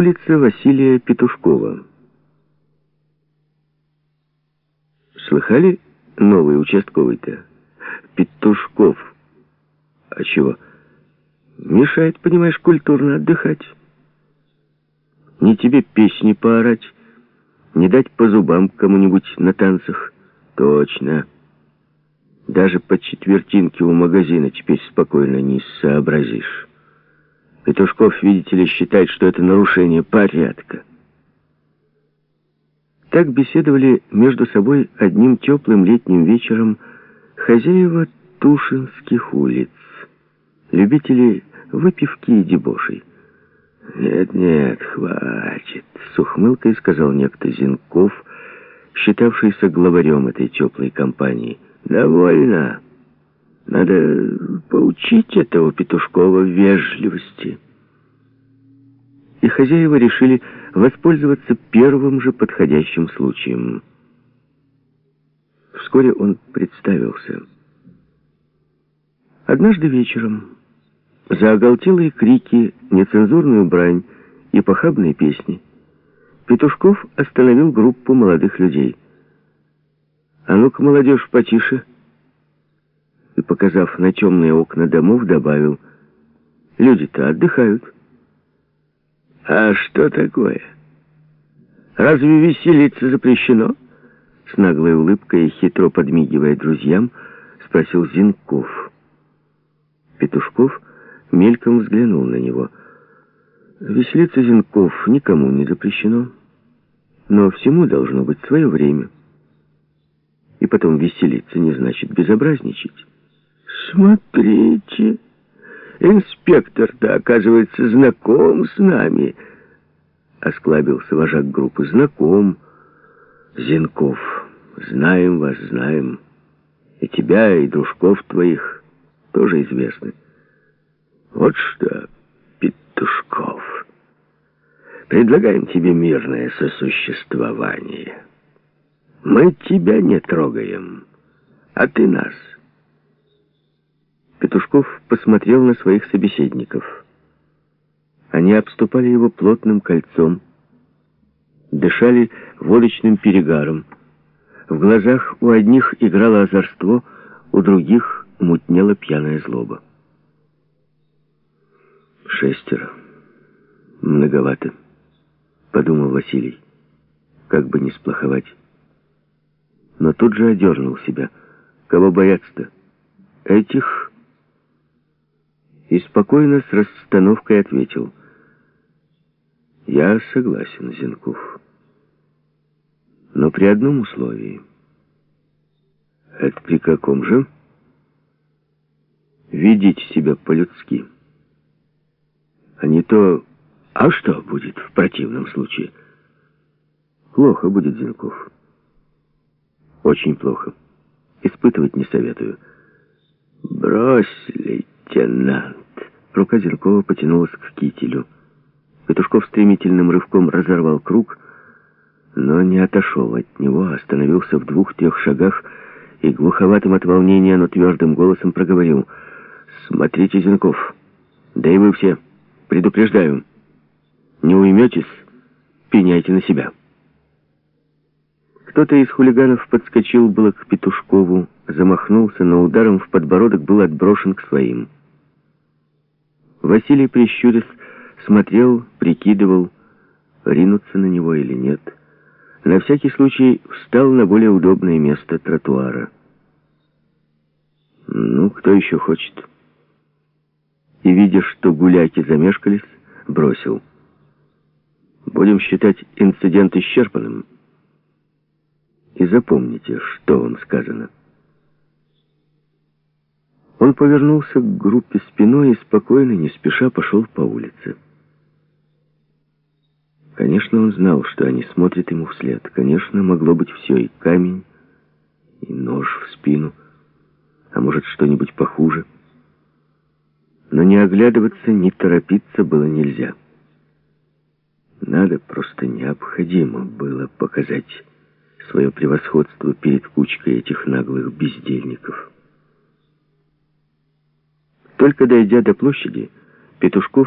Улица Василия Петушкова. Слыхали новый участковый-то? Петушков. А чего? Мешает, понимаешь, культурно отдыхать. Не тебе песни поорать, не дать по зубам кому-нибудь на танцах. Точно. Даже по четвертинке у магазина теперь спокойно не сообразишь. Петушков, видите ли, считает, что это нарушение порядка. Так беседовали между собой одним теплым летним вечером хозяева Тушинских улиц, любители выпивки и дебошей. «Нет, нет, хватит», — с ухмылкой сказал некто Зинков, считавшийся главарем этой теплой компании. «Довольно. Надо поучить этого Петушкова вежливости». И хозяева решили воспользоваться первым же подходящим случаем. Вскоре он представился. Однажды вечером за оголтелые крики, нецензурную брань и похабные песни Петушков остановил группу молодых людей. «А ну-ка, молодежь, потише!» Показав на темные окна домов, добавил, «Люди-то отдыхают». «А что такое? Разве веселиться запрещено?» С наглой улыбкой хитро подмигивая друзьям, спросил Зинков. Петушков мельком взглянул на него. Веселиться Зинков никому не запрещено, но всему должно быть свое время. И потом веселиться не значит безобразничать. «Смотрите, инспектор-то, оказывается, знаком с нами», — осклабился вожак группы. «Знаком, Зинков, знаем вас, знаем. И тебя, и дружков твоих тоже известны». Вот что, Петушков, предлагаем тебе мирное сосуществование. Мы тебя не трогаем, а ты нас. Петушков посмотрел на своих собеседников. Они обступали его плотным кольцом, дышали водочным перегаром. В глазах у одних играло озорство, у других мутнела пьяная злоба. Шестеро. Многовато, подумал Василий. Как бы не сплоховать. Но тут же одернул себя. Кого бояться-то? Этих... И спокойно с расстановкой ответил. Я согласен, Зинков. Но при одном условии. Это при каком же? Видеть себя по-людски а не то... А что будет в противном случае? Плохо будет, Зинков. Очень плохо. Испытывать не советую. Брось, лейтенант. Рука Зинкова потянулась к кителю. Петушков стремительным рывком разорвал круг, но не отошел от него, а остановился в двух-трех шагах и глуховатым от волнения, но твердым голосом проговорил. «Смотрите, Зинков, да и вы все». Предупреждаю, не уйметесь, пеняйте на себя. Кто-то из хулиганов подскочил было к Петушкову, замахнулся, но ударом в подбородок был отброшен к своим. Василий, прищурясь, смотрел, прикидывал, ринуться на него или нет. На всякий случай встал на более удобное место тротуара. «Ну, кто еще хочет?» и, видя, что гуляки замешкались, бросил. Будем считать инцидент исчерпанным. И запомните, что вам сказано. Он повернулся к группе спиной и спокойно, не спеша, пошел по улице. Конечно, он знал, что они смотрят ему вслед. Конечно, могло быть все, и камень, и нож в спину, а может, что-нибудь похуже — но не оглядываться, не торопиться было нельзя. Надо, просто необходимо было показать свое превосходство перед кучкой этих наглых бездельников. Только дойдя до площади, Петушков